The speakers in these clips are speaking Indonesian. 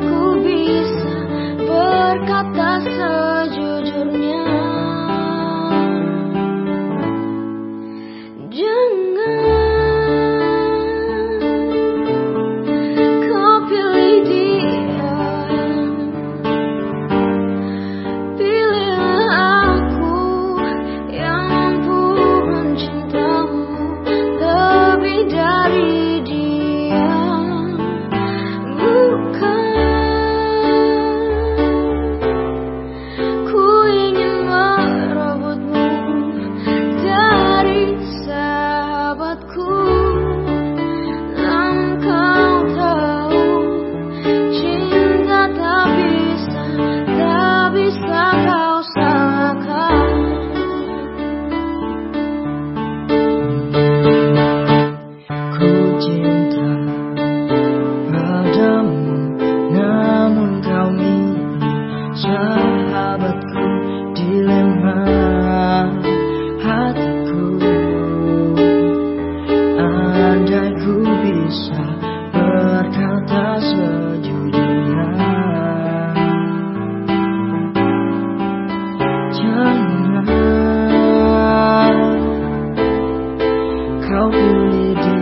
ku bisa berkata kau pilih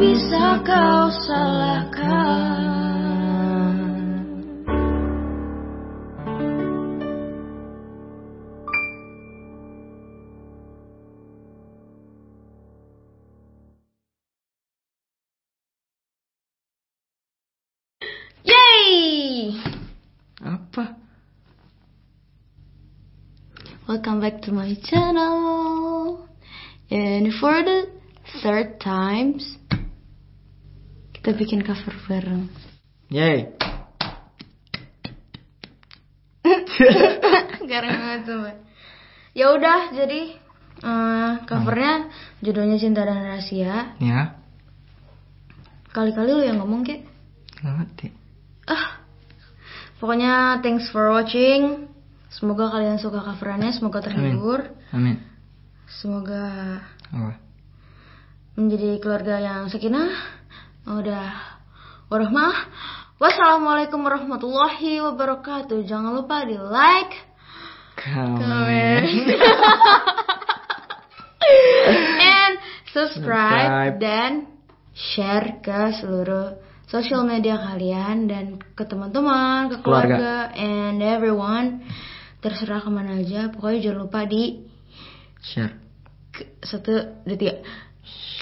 bisa kau salahkan Yay! Apa? Welcome back to my channel. And for the third times, kita bikin cover bareng. Yay Garang banget sumpah. Ya udah, jadi eh, covernya judulnya Cinta dan Rahasia. Ya Kali-kali lu yang ngomong kek. Ngerti Ah, pokoknya thanks for watching. Semoga kalian suka coverannya, semoga terhibur, Amin semoga Apa? menjadi keluarga yang sakinah, udah warahmah. Wassalamualaikum warahmatullahi wabarakatuh. Jangan lupa di like, comment, and subscribe Subscribe. dan share ke seluruh sosial media kalian dan ke teman-teman, ke keluarga, Keluarga. and everyone. Terserah ke mana aja, pokoknya jangan lupa di Share ke- satu dua tiga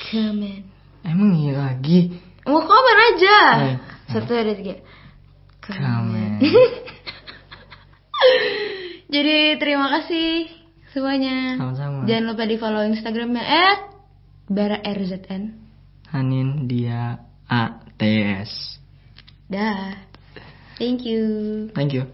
comment. Emang iya lagi Mau komen aja. Eh. Satu dua tiga Comment Jadi terima kasih semuanya. Sama-sama. Jangan lupa di follow Instagramnya at bara rzn. Hanin dia A T S. Dah. Thank you. Thank you.